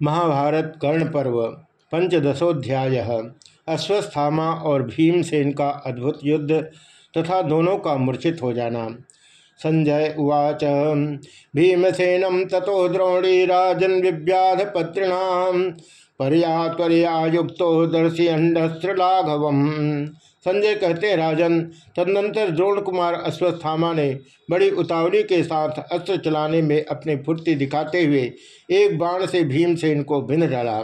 महाभारत कर्ण पर्व, पंचदशोध्याय, अश्वस्थामा और भीमसेन का अद्भुत युद्ध तथा दोनों का मूर्छित हो जाना। संजय उवाच भीमसेनम ततो द्रोणी राजन विव्याध पत्रिणाम पर्या युक्तो दर्शी अंडस्त्र लाघवम संजय कहते राजन, तदनंतर द्रोण कुमार अश्वस्थामा ने बड़ी उतावली के साथ अस्त्र चलाने में अपनी फुर्ती दिखाते हुए एक बाण से भीमसेन को भिन्न डाला।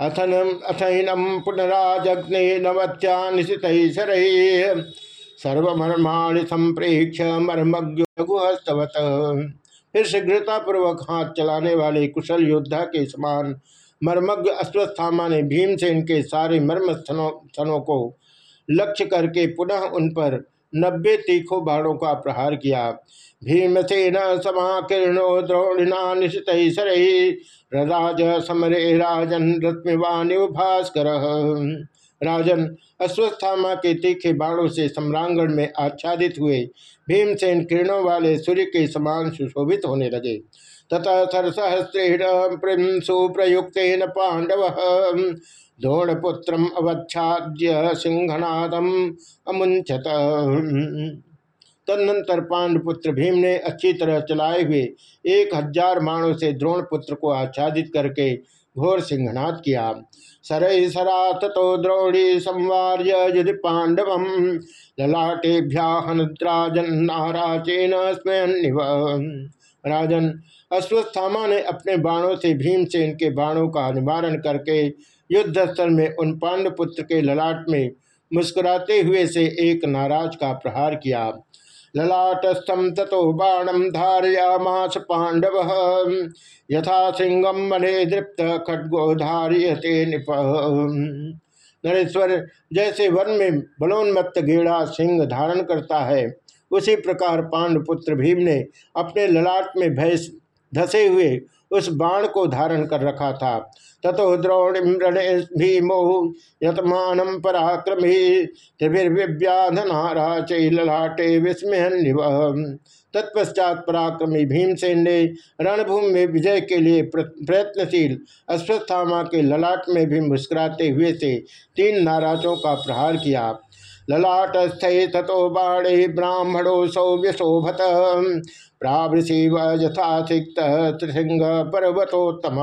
अथनम अथनम पुनराजग्ने नवत्या निशित सर्वमर्माणि संप्रेक्ष मर्मज्ञस्तवत फिर शीघ्रतापूर्वक हाथ चलाने वाले कुशल योद्धा के समान मर्मज्ञ अश्वस्थामा ने भीमसेन के सारे मर्म स्थनों को लक्ष्य करके पुनः उन पर नब्बे तीखों बाणों का प्रहार किया। भीमसेन समाकीर्णो द्रोणिना निशित राज समरे राजन रत्मिवानिव भास्कर राजन अश्वस्थामा के तीखे बाणों से सम्रांगण में आच्छादित हुए। भीमसेन किरणों वाले सूर्य के समान सुशोभित होने लगे। तथा सरसहस्त्रेण सुप्रयुक्त पांडव द्रोणपुत्र अवच्छाद्य सिंहनादम अमुंचत तदनंतर पांडपुत्र भीम ने अच्छी तरह चलाए हुए एक हज़ार मानों से द्रोणपुत्र को आच्छादित करके घोर सिंहनाद किया। सरय सरात तो द्रोणी संवार्य यदि पांडव ललाटेभ्या हनुद्राजन नाराचेन राजन, अश्वस्थामा ने अपने बाणों से भीमसेन के बाणों का निवारण करके युद्ध स्थल में उन पांडपुत्र के ललाट में मुस्कुराते हुए से एक नाराज़ का प्रहार किया। ललाटस्थम तथो बाणम धारयामास पांडव, यथा सिंगम मने दृप्त खड्गो धारियते निप। नरेश्वर जैसे वन में बलोन्मत्त गेड़ा सिंह धारण करता है, उसी प्रकार पांडपुत्र भीम ने अपने ललाट में भैंस धसे हुए उस बाण को धारण कर रखा था। ततो द्रोणिम भीमो यतमान पराक्रमी त्रिभिर्व्याधनाराचे विस्मय तत्पश्चात पराक्रमी भीमसेन ने रणभूमि में विजय के लिए प्रयत्नशील अश्वस्थामा के ललाट में भी मुस्कुराते हुए से तीन नाराजों का प्रहार किया। ललाटस्थे तथो बाणे ब्राह्मणो सौव्यशोभत प्रावृषिव यथासिक्त त्रिसिंह पर्वतोत्तम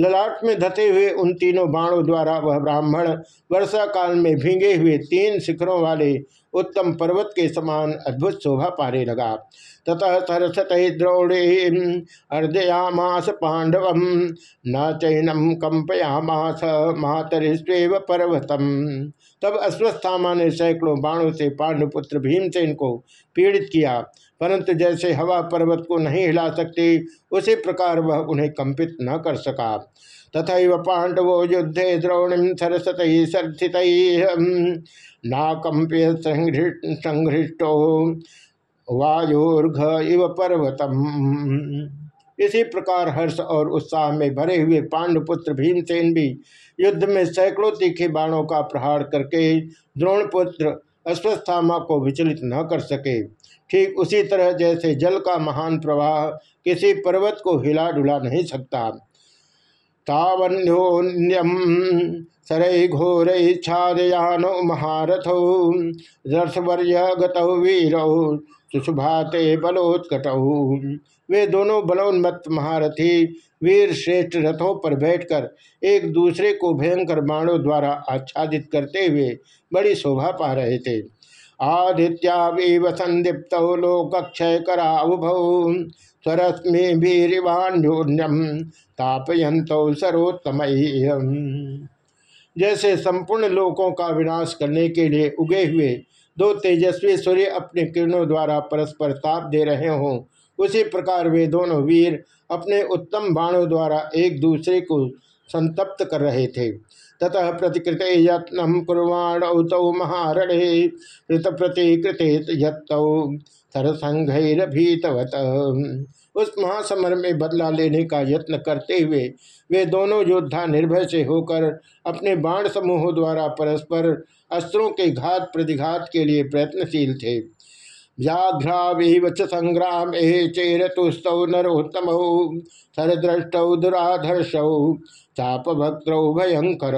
ललाट में धते हुए उन तीनों बाणों द्वारा वह ब्राह्मण वर्षा काल में भींगे हुए तीन शिखरों वाले उत्तम पर्वत के समान अद्भुत शोभा पाने लगा। ततः सरसत द्रोणे अर्दयामास पांडव न चैनम कंपयामास मातरिस्व पर्वतम। तब अश्वस्थामा ने सैकड़ों बाणों से पांडुपुत्र भीमसेन को पीड़ित किया। परंतु जैसे हवा पर्वत को नहीं हिला सकती, उसी प्रकार वह उन्हें कंपित न कर सका। तथा पांडवो युद्धे द्रोणिम सरसत सर्थित नाकंप्य संघृष्टो वायुर्घ इव पर्वतम। इसी प्रकार हर्ष और उत्साह में भरे हुए पांडुपुत्र भीमसेन भी युद्ध में सैकड़ों तीखे बाणों का प्रहार करके द्रोणपुत्र अश्वस्थामा को विचलित न कर सके। ठीक उसी तरह जैसे जल का महान प्रवाह किसी पर्वत को हिला डुला नहीं सकता। तावन्योन्यम सरय घोर छादयानो महारथो रथवर्य गतौ वीरौ सुशुभाते बलोत्कटहु वे दोनों बलोन्मत्त महारथी वीर श्रेष्ठ रथों पर बैठकर एक दूसरे को भयंकर बाणों द्वारा आच्छादित करते हुए बड़ी शोभा पा रहे थे। आदित्यावीव संदीप्त लोकक्षय कराउभौ स्वरश्मि वीरिवान्योन्यम तापयंत सरोत्तम जैसे संपूर्ण लोकों का विनाश करने के लिए उगे हुए दो तेजस्वी सूर्य अपने किरणों द्वारा परस्पर ताप दे रहे हों, उसी प्रकार वे दोनों वीर अपने उत्तम बाणों द्वारा एक दूसरे को संतप्त कर रहे थे। ततः प्रतिकृत यत्न कुर्वाण तौ महारणे ऋत प्रतिकृत यत्तौ सरसंघरभीतवत। उस महासमर में बदला लेने का यत्न करते हुए वे दोनों योद्धा निर्भय से होकर अपने बाण समूहों द्वारा परस्पर अस्त्रों के घात प्रतिघात के लिए प्रयत्नशील थे। व्याघ्रावीव च संग्राम चेरतुस्तौ नरोत्तम, सरद्रष्टौ दुराधर्षौ चाप भक्तौ भयंकर।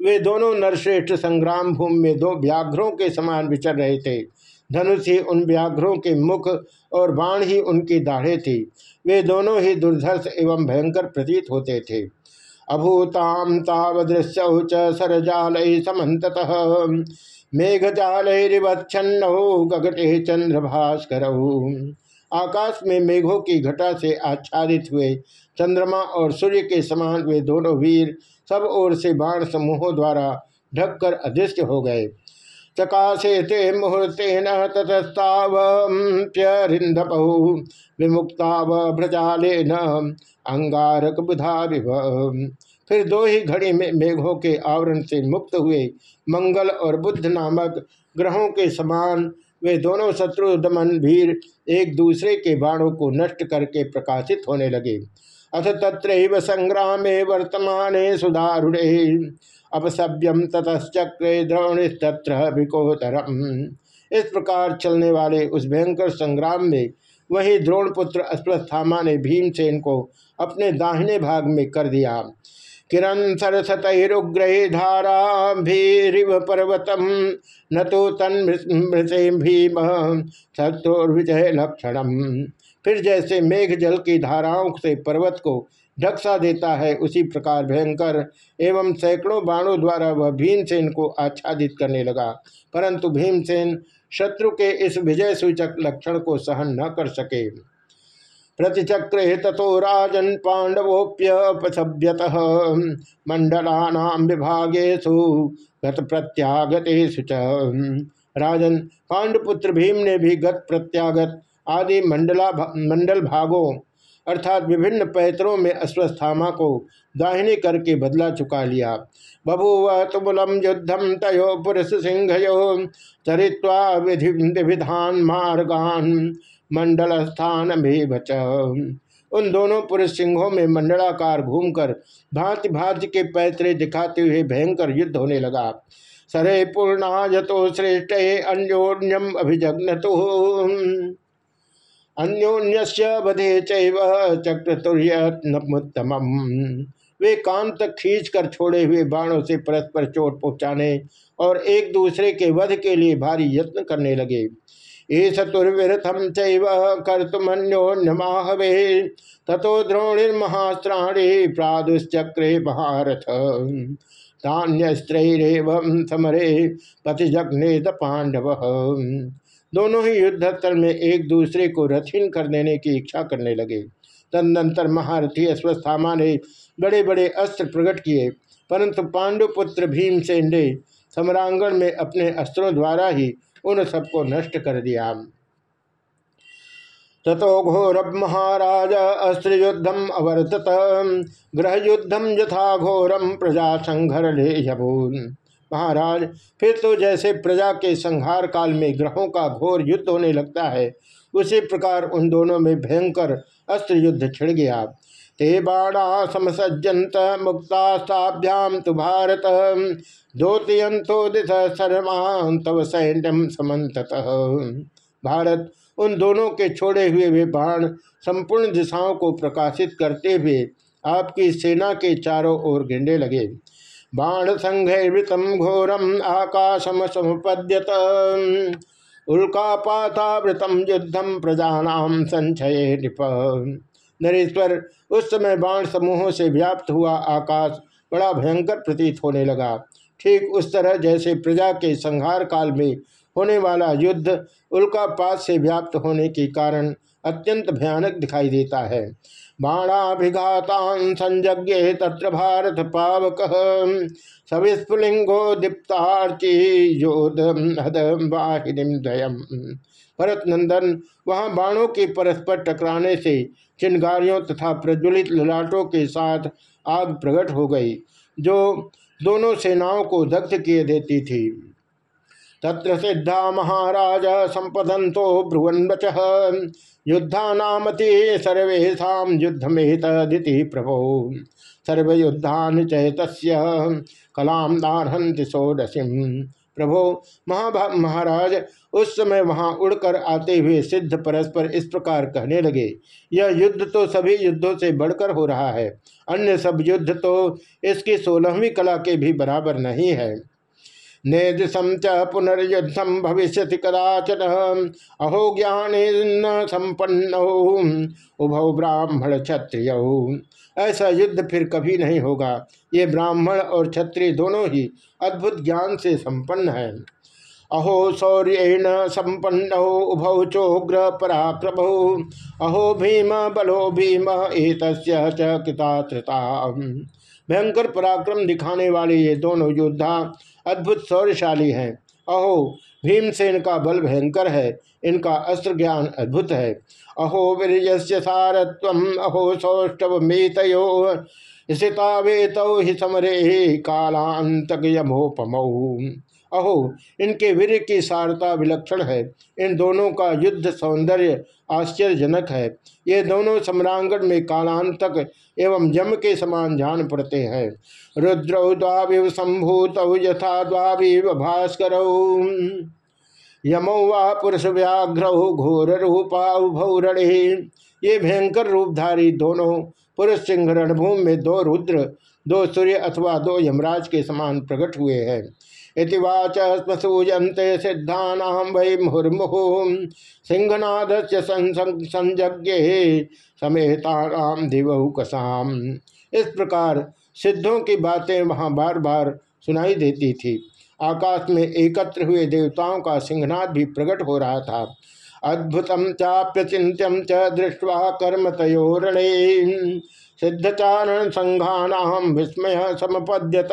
वे दोनों नरश्रेष्ठ संग्राम भूमि में दो व्याघ्रों के समान विचर रहे थे। धनुष ही उन व्याघ्रों के मुख और बाण ही उनकी दाढ़े थी। वे दोनों ही दुर्धर्ष एवं भयंकर प्रतीत होते थे। अभूताम तावदृश्यौ च सरजाल समत मेघजालरिवच्छन्नौ गगटे चंद्र भास्कर आकाश में मेघों की घटा से आच्छादित हुए चंद्रमा और सूर्य के समान वे दोनों वीर सब ओर से बाण समूहों द्वारा ढककर अदृश्य हो गए। चकाशे ते मुहूर्तेन ततस्तावप्यरिंदपौ विमुक्ताव भ्रजालेन अंगारक बुधा फिर दो ही घड़ी में मेघों के आवरण से मुक्त हुए मंगल और बुद्ध नामक ग्रहों के समान वे दोनों शत्रु दमन वीर एक दूसरे के बाणों को नष्ट करके प्रकाशित होने लगे। अथ तत्र संग्रामे वर्तमान सुधारुणे। अपसभ्यम ततश्चक्रे द्रोणिस्तत्र विकोतरम इस प्रकार चलने वाले उस भयंकर संग्राम में वही द्रोणपुत्र अस्पस्थामा ने भीमसेन को अपने दाहिने भाग में कर दिया। किरण सरसतरुग्रहे धारा भीरिव पर्वतम, न तो तन्मृते भीम शत्रुर्विजय लक्षणम। फिर जैसे मेघ जल की धाराओं से पर्वत को ढकसा देता है। उसी प्रकार भयंकर एवं सैकड़ों बाणों द्वारा वह भीमसेन को आच्छादित करने लगा। परंतु भीमसेन शत्रु के इस विजय सूचक लक्षण को सहन न कर सके। प्रतिचक्रे तथो राजन पांडवोप्यपसभ्यत मंडला विभागेशु गत प्रत्यागतेषु राजन पांडपुत्र भीम ने भी गत प्रत्यागत आदि मंडला मंडल भागों अर्थात विभिन्न पैतरों में अश्वस्थामा को दाहिने करके बदला चुका लिया। बभूव तुमुलम युद्धम तयो पुरुष सिंह चरित्वा विधि विधान मार्गान मंडल स्थान भी बच उन दोनों पुरुष सिंहों में मंडलाकार घूमकर भांति भांति के पैतरे दिखाते हुए भयंकर युद्ध होने लगा। सरे पूर्णा यतो श्रेष्ठ अन्योन्यम अभिजग्न तो अन्योन्य बधे चक्रतुर्यमुत्तम वे कान तक खींच कर छोड़े हुए बाणों से परस्पर चोट पहुँचाने और एक दूसरे के वध के लिए भारी यत्न करने लगे। ईशतुर्विरथम चैव कर्तुमन्योन्यमाहवे, ततो द्रोणिर्महास्त्राणी प्रादुश्चक्रे महारथ। तान्यस्त्रैरेव समरे पतिजग्ने पांडव दोनों ही युद्धस्थल में एक दूसरे को रथीन कर देने की इच्छा करने लगे। तदनंतर महारथी अश्वस्थामा ने बड़े बड़े अस्त्र प्रकट किए, परंतु पांडुपुत्र भीमसेन ने सम्रांगण में अपने अस्त्रों द्वारा ही उन सबको नष्ट कर दिया। ततो अस्त्र युद्धम अवर्तत। ग्रह युद्धम यथा घोरम प्रजा संघर ले महाराज, फिर तो जैसे प्रजा के संहार काल में ग्रहों का घोर युद्ध होने लगता है, उसी प्रकार उन दोनों में भयंकर अस्त्र युद्ध छिड़ गया। ते बाणा समसज्जंत मुक्ताभ्याम तो भारत द्योतयंतो दिश सर्वान तव सैन्यम समत भारत, उन दोनों के छोड़े हुए वे बाण संपूर्ण दिशाओं को प्रकाशित करते हुए आपकी सेना के चारों ओर गिंडे लगे। बाण संघृतम घोरम आकाशम समुपद्यत। उल्कापातावृतम युद्धम प्रजानाम संचय निप नरेश्वर, उस समय बाण समूहों से व्याप्त हुआ आकाश बड़ा भयंकर प्रतीत होने लगा। ठीक उस तरह जैसे प्रजा के संहार काल में होने वाला युद्ध उल्कापात से व्याप्त होने के कारण अत्यंत भयानक दिखाई देता है। बाणाभिघातान संज्ञे तत्र भारत पावक। सविस्फुलिंगो दीप्तार्ची योधवाहिनीम भरत नंदन वहाँ बाणों के परस्पर टकराने से चिनगारियों तथा प्रज्वलित ललाटों के साथ आग प्रकट हो गई, जो दोनों सेनाओं को दग्ध किए देती थी। तत्र सिद्धा महाराज संपदंतो ब्रुवन बच युद्धा नामति सर्वेशा युद्ध मेहतदिति प्रभो। सर्वयुद्धान चैत कलाम नारहंति षोडशीम प्रभो महाभा, महाराज, उस समय वहाँ उड़कर आते हुए सिद्ध परस्पर इस प्रकार कहने लगे, यह युद्ध तो सभी युद्धों से बढ़कर हो रहा है। अन्य सब युद्ध तो इसकी सोलहवीं कला के भी बराबर नहीं है। नेदृशम च पुनर्युद्धम भविष्य कदाचन। अहो ज्ञान संपन्न उभौ ब्राह्मण क्षत्रिय। ऐसा युद्ध फिर कभी नहीं होगा। ये ब्राह्मण और क्षत्रिय दोनों ही अद्भुत ज्ञान से संपन्न है। अहो शौर्येण संपन्न उभौ चोग्र पराक्रम। अहो भीम बलो भीम एक भयंकर पराक्रम दिखाने वाले ये दोनों योद्धा अद्भुत शौर्यशाली हैं। अहो भीमसेन का बल भयंकर है, इनका अस्त्र ज्ञान अद्भुत है। अहो वीर सारत्व अहो, सौष्ठव मेतयो स्थितावेतौ ही समरे कालांतक यमोपमऊ अहो, इनके वीर की सारता विलक्षण है। इन दोनों का युद्ध सौंदर्य आश्चर्यजनक है। ये दोनों सम्रांगण में कालांतक एवं जम के समान जान पड़ते हैं। रुद्रौ द्वाविव संभूत यथा द्वाविव भास्कर। यमो वा पुरुष व्याघ्र घोर रूपा उभौरणे ये भयंकर रूपधारी दोनों पुरुष सिंह रणभूमि में दो रुद्र, दो सूर्य अथवा दो यमराज के समान प्रकट हुए हैं। इतिवाच स्मसूयन्ते सिद्धा वै मुहुर्मुहु। सिंहनाद से संज्ञ समेता दिवहुकसाम इस प्रकार सिद्धों की बातें वहाँ बार बार सुनाई देती थी। आकाश में एकत्र हुए देवताओं का सिंहनाद भी प्रकट हो रहा था। अद्भुतम चाप्यचिंत्यम च दृष्टवा कर्म तयोरणे। सिद्धचारण संघानाम विस्मय समपद्यत।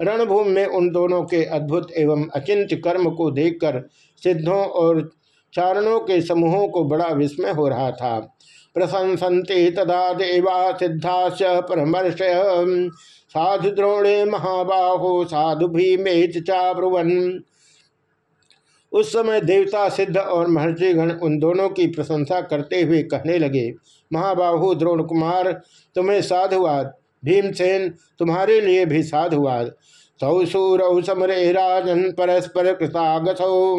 रणभूमि में उन दोनों के अद्भुत एवं अचिंत्य कर्म को देखकर सिद्धों और चारणों के समूहों को बड़ा विस्मय हो रहा था। प्रशंसन्ते तदा देवा सिद्धाश परमर्श साधु द्रोणे महाबाहो, साधु भीमेत चाब्रुवन। उस समय देवता सिद्ध और महर्षिगण उन दोनों की प्रशंसा करते हुए कहने लगे, महाबाहु द्रोण कुमार तुम्हें साधुवाद भीमसेन, तुम्हारे लिए भी साधुवाद सौ सूरौ समरे राजन, परस्पर कृतागसौ।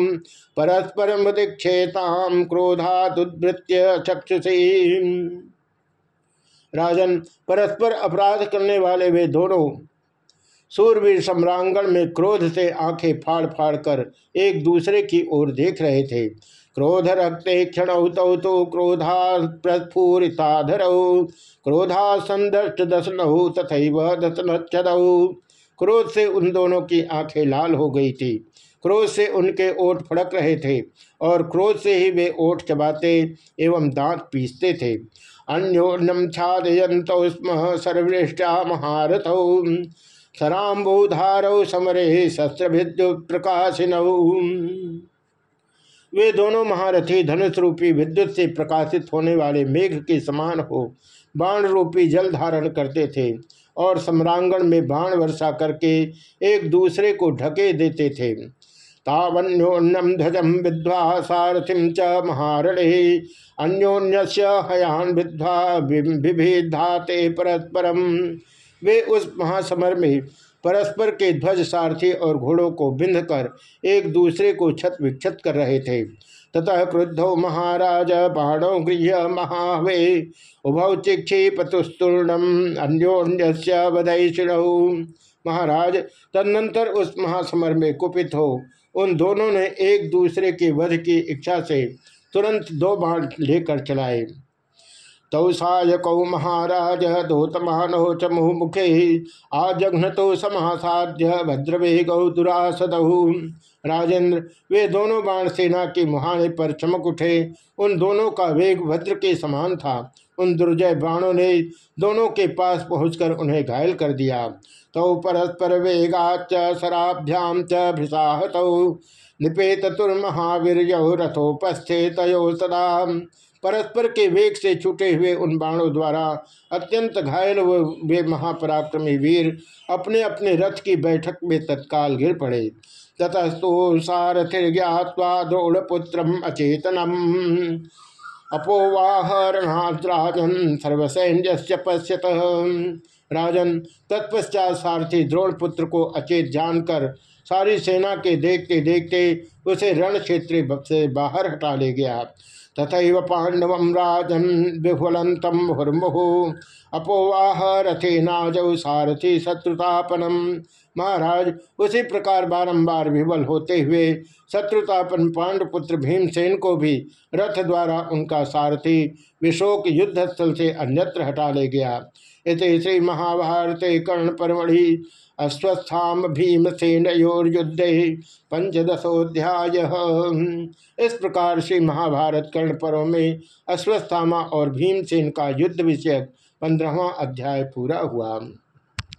परस्पर मुदीक्षेताम क्रोधादुद्भृत्य चक्षुषी। राजन, परस्पर अपराध करने वाले वे दोनों सूरवीर सम्रांगण में क्रोध से आँखें फाड़ फाड़ कर एक दूसरे की ओर देख रहे थे। क्रोध रक्ते क्षण तौ तो क्रोधा प्रस्फुरिताधर क्रोधा संदष्ट दसनहु तथा दसन क्रोध से उन दोनों की आँखें लाल हो गई थी। क्रोध से उनके ओठ फड़क रहे थे और क्रोध से ही वे ओठ चबाते एवं दांत पीसते थे। अन्योन्यम छादयंत स्म सर्वृष्टा महारथ। सराम्बोधारौ समरे शस्त्र विद्युत प्रकाशिनऊ वे दोनों महारथी धनुष रूपी विद्युत से प्रकाशित होने वाले मेघ के समान हो बाण रूपी जल धारण करते थे और सम्रांगण में बाण वर्षा करके एक दूसरे को ढके देते थे। तावन्योन्यम ध्वजम विद्वा सारथिम च महारणे। अन्योन्य हयान विद्वा विभेदाते परस्परम। वे उस महासमर में परस्पर के ध्वज सारथी और घोड़ों को बिंध कर एक दूसरे को छत विक्षत कर रहे थे। ततः क्रुद्धो महाराज, बाणो गृह महावे, उभौ चिक्षी पतुस्तूर्णम अन्योन्य बधैषिण महाराज, तदनंतर उस महासमर में कुपित हो, उन दोनों ने एक दूसरे के वध की इच्छा से तुरंत दो बाण लेकर चलाए। तौ सायकौ महाराज दोतमानो च तो समासाध्य भद्रवेगौ दुरासदहु। राजेंद्र, वे दोनों बाण सेना के मुहाने पर चमक उठे। उन दोनों का वेग भद्र के समान था। उन दुर्जय बाणों ने दोनों के पास पहुंचकर उन्हें घायल कर दिया। तौ परस्पर वेगाच शराभ्याम च निपेत तुर्महावीर रथोपस्थे तयो सदा। परस्पर के वेग से छूटे हुए उन बाणों द्वारा अत्यंत घायल वे महापराक्रमी वीर अपने अपने रथ की बैठक में तत्काल गिर पड़े। ततस्तु सारथिर्ज्ञावा द्रोणपुत्रम अचेतनम। अपोवाहरणाद्राजन सर्वसैन्य पश्यत। राजन, तत्पश्चात सारथी द्रोणपुत्र को अचेत जानकर सारी सेना के देखते देखते उसे रण क्षेत्र से बाहर हटा ले गया। तथा पांडव राजन विफुलतम हुर्मुहु। अपोवाह रथे नाजौ सारथी शत्रुतापनम महाराज, उसी प्रकार बारंबार विवल होते हुए शत्रुतापन पांडुपुत्र भीमसेन को भी रथ द्वारा उनका सारथी विशोक युद्ध स्थल से अन्यत्र हटा ले गया। इस श्री महाभारत कर्ण परमढ़ि अस्वस्थाम भीमसेन युद्ध पंचदशोध्याय इस प्रकार श्री महाभारत कर्ण पर्व में अश्वस्थामा और भीमसेन का युद्ध विषयक पंद्रहवा अध्याय पूरा हुआ।